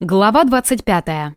Глава 25.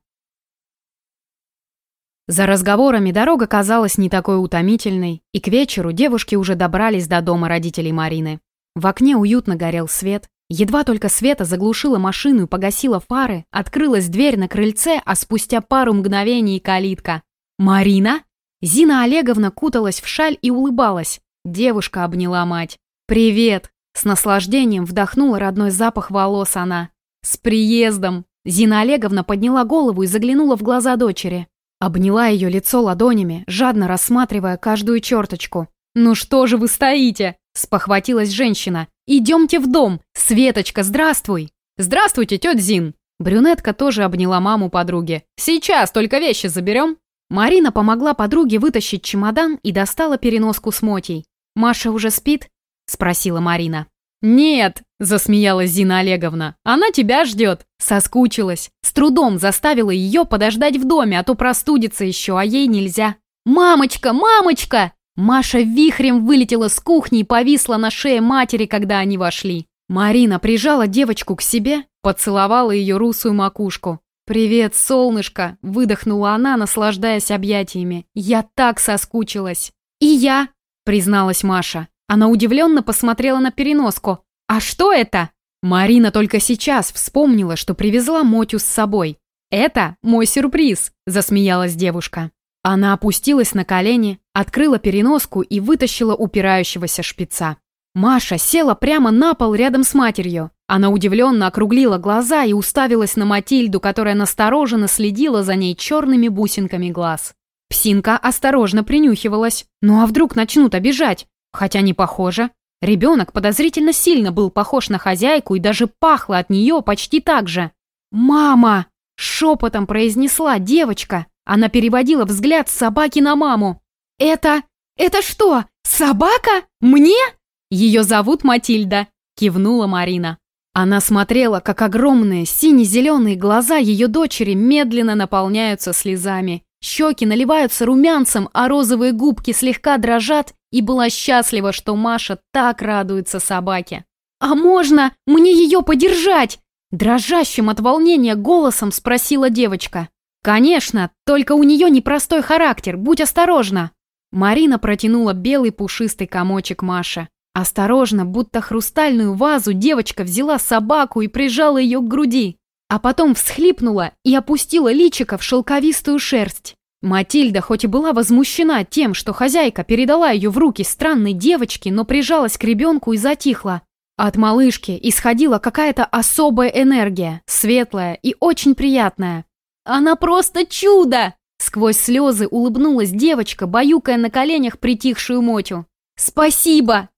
За разговорами дорога казалась не такой утомительной, и к вечеру девушки уже добрались до дома родителей Марины. В окне уютно горел свет. Едва только света заглушила машину и погасила фары, открылась дверь на крыльце, а спустя пару мгновений калитка. «Марина?» Зина Олеговна куталась в шаль и улыбалась. Девушка обняла мать. «Привет!» С наслаждением вдохнула родной запах волос она. «С приездом!» Зина Олеговна подняла голову и заглянула в глаза дочери. Обняла ее лицо ладонями, жадно рассматривая каждую черточку. «Ну что же вы стоите?» – спохватилась женщина. «Идемте в дом! Светочка, здравствуй!» «Здравствуйте, тетя Зин!» Брюнетка тоже обняла маму подруги. «Сейчас, только вещи заберем!» Марина помогла подруге вытащить чемодан и достала переноску с мотей. «Маша уже спит?» – спросила Марина. «Нет!» – засмеялась Зина Олеговна. «Она тебя ждет!» Соскучилась. С трудом заставила ее подождать в доме, а то простудится еще, а ей нельзя. «Мамочка! Мамочка!» Маша вихрем вылетела с кухни и повисла на шее матери, когда они вошли. Марина прижала девочку к себе, поцеловала ее русую макушку. «Привет, солнышко!» – выдохнула она, наслаждаясь объятиями. «Я так соскучилась!» «И я!» – призналась Маша. Она удивленно посмотрела на переноску. «А что это?» Марина только сейчас вспомнила, что привезла Мотю с собой. «Это мой сюрприз», – засмеялась девушка. Она опустилась на колени, открыла переноску и вытащила упирающегося шпица. Маша села прямо на пол рядом с матерью. Она удивленно округлила глаза и уставилась на Матильду, которая настороженно следила за ней черными бусинками глаз. Псинка осторожно принюхивалась. Ну а вдруг начнут обижать? Хотя не похоже. Ребенок подозрительно сильно был похож на хозяйку и даже пахло от нее почти так же. «Мама!» – шепотом произнесла девочка. Она переводила взгляд с собаки на маму. «Это... это что, собака? Мне?» «Ее зовут Матильда», – кивнула Марина. Она смотрела, как огромные сине-зеленые глаза ее дочери медленно наполняются слезами. Щеки наливаются румянцем, а розовые губки слегка дрожат, и была счастлива, что Маша так радуется собаке. «А можно мне ее подержать?» Дрожащим от волнения голосом спросила девочка. «Конечно, только у нее непростой характер, будь осторожна!» Марина протянула белый пушистый комочек Маше. Осторожно, будто хрустальную вазу, девочка взяла собаку и прижала ее к груди а потом всхлипнула и опустила личико в шелковистую шерсть. Матильда хоть и была возмущена тем, что хозяйка передала ее в руки странной девочке, но прижалась к ребенку и затихла. От малышки исходила какая-то особая энергия, светлая и очень приятная. «Она просто чудо!» Сквозь слезы улыбнулась девочка, баюкая на коленях притихшую Мотю. «Спасибо!»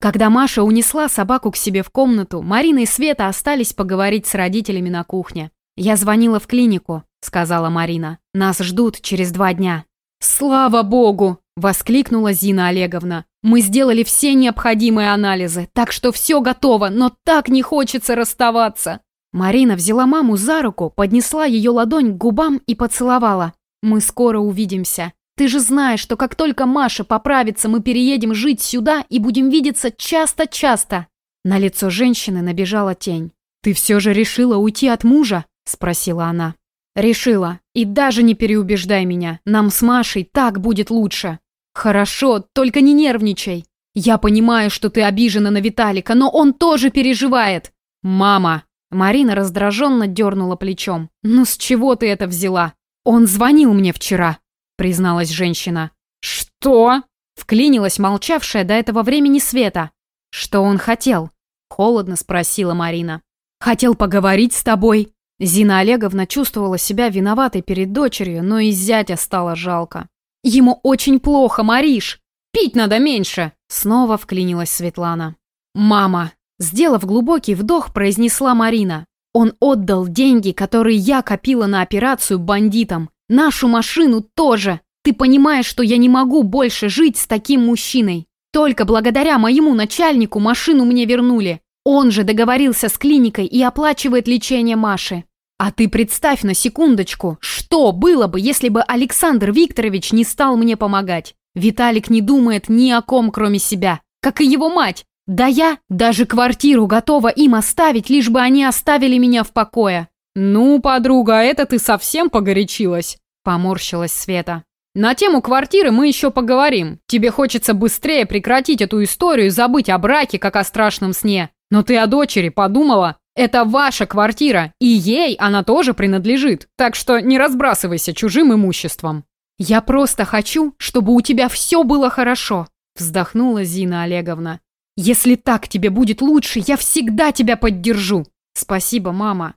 Когда Маша унесла собаку к себе в комнату, Марина и Света остались поговорить с родителями на кухне. «Я звонила в клинику», — сказала Марина. «Нас ждут через два дня». «Слава богу!» — воскликнула Зина Олеговна. «Мы сделали все необходимые анализы, так что все готово, но так не хочется расставаться!» Марина взяла маму за руку, поднесла ее ладонь к губам и поцеловала. «Мы скоро увидимся. Ты же знаешь, что как только Маша поправится, мы переедем жить сюда и будем видеться часто-часто». На лицо женщины набежала тень. «Ты все же решила уйти от мужа?» – спросила она. «Решила. И даже не переубеждай меня. Нам с Машей так будет лучше». «Хорошо, только не нервничай. Я понимаю, что ты обижена на Виталика, но он тоже переживает». «Мама!» Марина раздраженно дернула плечом. «Ну с чего ты это взяла? Он звонил мне вчера» призналась женщина. «Что?» — вклинилась молчавшая до этого времени Света. «Что он хотел?» — холодно спросила Марина. «Хотел поговорить с тобой». Зина Олеговна чувствовала себя виноватой перед дочерью, но и зятя стало жалко. «Ему очень плохо, Мариш! Пить надо меньше!» Снова вклинилась Светлана. «Мама!» Сделав глубокий вдох, произнесла Марина. «Он отдал деньги, которые я копила на операцию бандитам. Нашу машину тоже. Ты понимаешь, что я не могу больше жить с таким мужчиной. Только благодаря моему начальнику машину мне вернули. Он же договорился с клиникой и оплачивает лечение Маши. А ты представь на секундочку, что было бы, если бы Александр Викторович не стал мне помогать? Виталик не думает ни о ком, кроме себя, как и его мать. Да я даже квартиру готова им оставить, лишь бы они оставили меня в покое. «Ну, подруга, это ты совсем погорячилась», — поморщилась Света. «На тему квартиры мы еще поговорим. Тебе хочется быстрее прекратить эту историю и забыть о браке, как о страшном сне. Но ты о дочери подумала? Это ваша квартира, и ей она тоже принадлежит. Так что не разбрасывайся чужим имуществом». «Я просто хочу, чтобы у тебя все было хорошо», — вздохнула Зина Олеговна. «Если так тебе будет лучше, я всегда тебя поддержу». «Спасибо, мама»,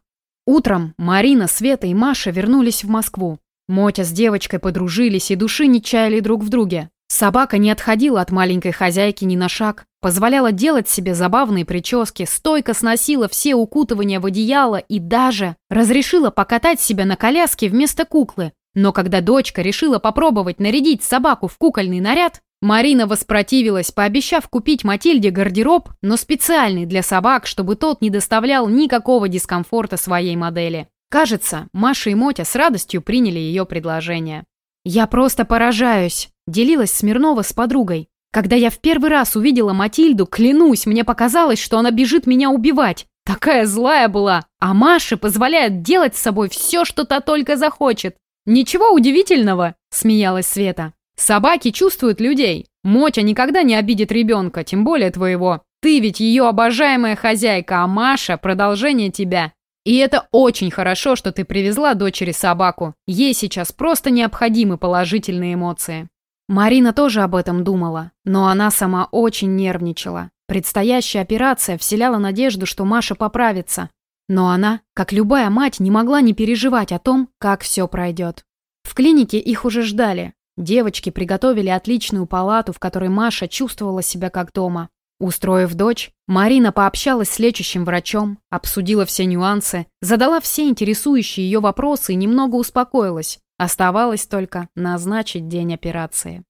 Утром Марина, Света и Маша вернулись в Москву. Мотя с девочкой подружились и души не чаяли друг в друге. Собака не отходила от маленькой хозяйки ни на шаг, позволяла делать себе забавные прически, стойко сносила все укутывания в одеяло и даже разрешила покатать себя на коляске вместо куклы. Но когда дочка решила попробовать нарядить собаку в кукольный наряд, Марина воспротивилась, пообещав купить Матильде гардероб, но специальный для собак, чтобы тот не доставлял никакого дискомфорта своей модели. Кажется, Маша и Мотя с радостью приняли ее предложение. «Я просто поражаюсь», – делилась Смирнова с подругой. «Когда я в первый раз увидела Матильду, клянусь, мне показалось, что она бежит меня убивать. Такая злая была, а Маше позволяет делать с собой все, что та только захочет». «Ничего удивительного», – смеялась Света. Собаки чувствуют людей. Мотя никогда не обидит ребенка, тем более твоего. Ты ведь ее обожаемая хозяйка, а Маша – продолжение тебя. И это очень хорошо, что ты привезла дочери собаку. Ей сейчас просто необходимы положительные эмоции. Марина тоже об этом думала, но она сама очень нервничала. Предстоящая операция вселяла надежду, что Маша поправится. Но она, как любая мать, не могла не переживать о том, как все пройдет. В клинике их уже ждали. Девочки приготовили отличную палату, в которой Маша чувствовала себя как дома. Устроив дочь, Марина пообщалась с лечащим врачом, обсудила все нюансы, задала все интересующие ее вопросы и немного успокоилась. Оставалось только назначить день операции.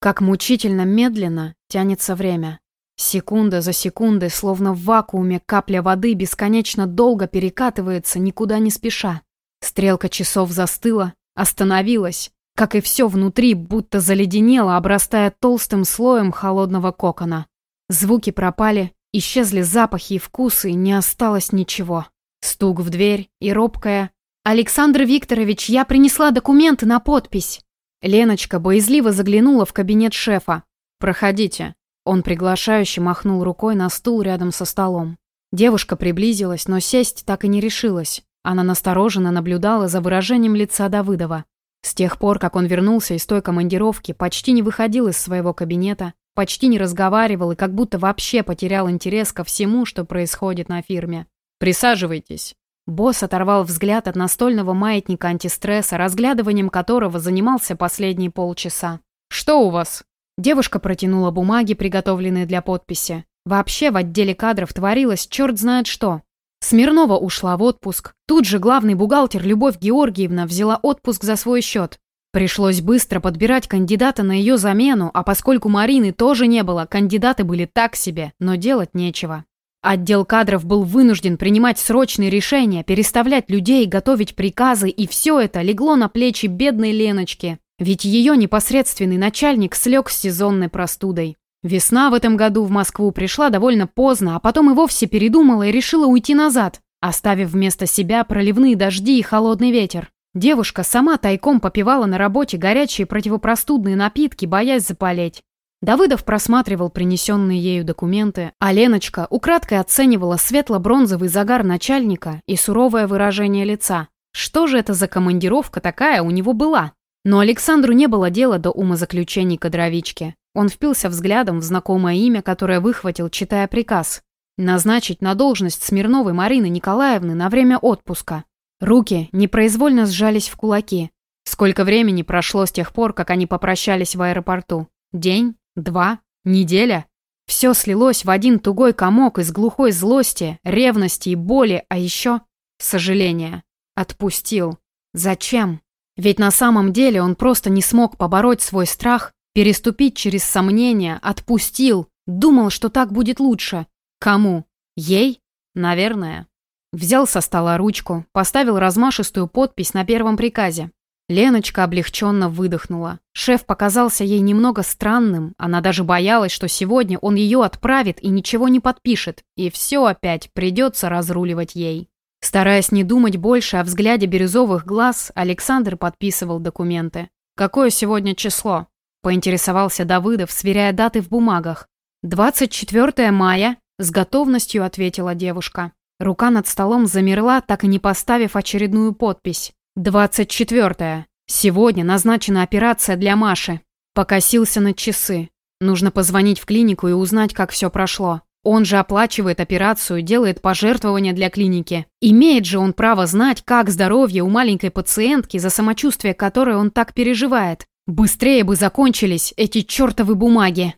Как мучительно медленно тянется время. Секунда за секундой, словно в вакууме капля воды бесконечно долго перекатывается, никуда не спеша. Стрелка часов застыла, остановилась, как и все внутри, будто заледенело, обрастая толстым слоем холодного кокона. Звуки пропали, исчезли запахи и вкусы, и не осталось ничего. Стук в дверь и робкая «Александр Викторович, я принесла документы на подпись». Леночка боязливо заглянула в кабинет шефа. «Проходите». Он приглашающе махнул рукой на стул рядом со столом. Девушка приблизилась, но сесть так и не решилась. Она настороженно наблюдала за выражением лица Давыдова. С тех пор, как он вернулся из той командировки, почти не выходил из своего кабинета, почти не разговаривал и как будто вообще потерял интерес ко всему, что происходит на фирме. «Присаживайтесь». Босс оторвал взгляд от настольного маятника антистресса, разглядыванием которого занимался последние полчаса. «Что у вас?» Девушка протянула бумаги, приготовленные для подписи. Вообще в отделе кадров творилось черт знает что. Смирнова ушла в отпуск. Тут же главный бухгалтер Любовь Георгиевна взяла отпуск за свой счет. Пришлось быстро подбирать кандидата на ее замену, а поскольку Марины тоже не было, кандидаты были так себе, но делать нечего. Отдел кадров был вынужден принимать срочные решения, переставлять людей, готовить приказы, и все это легло на плечи бедной Леночки. Ведь ее непосредственный начальник слег с сезонной простудой. Весна в этом году в Москву пришла довольно поздно, а потом и вовсе передумала и решила уйти назад, оставив вместо себя проливные дожди и холодный ветер. Девушка сама тайком попивала на работе горячие противопростудные напитки, боясь заболеть. Давыдов просматривал принесенные ею документы, а Леночка украдкой оценивала светло-бронзовый загар начальника и суровое выражение лица. Что же это за командировка такая у него была? Но Александру не было дела до умозаключений кадровички. Он впился взглядом в знакомое имя, которое выхватил, читая приказ. Назначить на должность Смирновой Марины Николаевны на время отпуска. Руки непроизвольно сжались в кулаки. Сколько времени прошло с тех пор, как они попрощались в аэропорту? День? Два? Неделя? Все слилось в один тугой комок из глухой злости, ревности и боли, а еще сожаления. Отпустил. Зачем? Ведь на самом деле он просто не смог побороть свой страх Переступить через сомнения, отпустил, думал, что так будет лучше. Кому? Ей? Наверное. Взял со стола ручку, поставил размашистую подпись на первом приказе. Леночка облегченно выдохнула. Шеф показался ей немного странным, она даже боялась, что сегодня он ее отправит и ничего не подпишет, и все опять придется разруливать ей. Стараясь не думать больше о взгляде бирюзовых глаз, Александр подписывал документы. «Какое сегодня число?» – поинтересовался Давыдов, сверяя даты в бумагах. «24 мая», – с готовностью ответила девушка. Рука над столом замерла, так и не поставив очередную подпись. «24. Сегодня назначена операция для Маши». Покосился на часы. Нужно позвонить в клинику и узнать, как все прошло. Он же оплачивает операцию, делает пожертвования для клиники. Имеет же он право знать, как здоровье у маленькой пациентки, за самочувствие которой он так переживает. Быстрее бы закончились эти чертовы бумаги.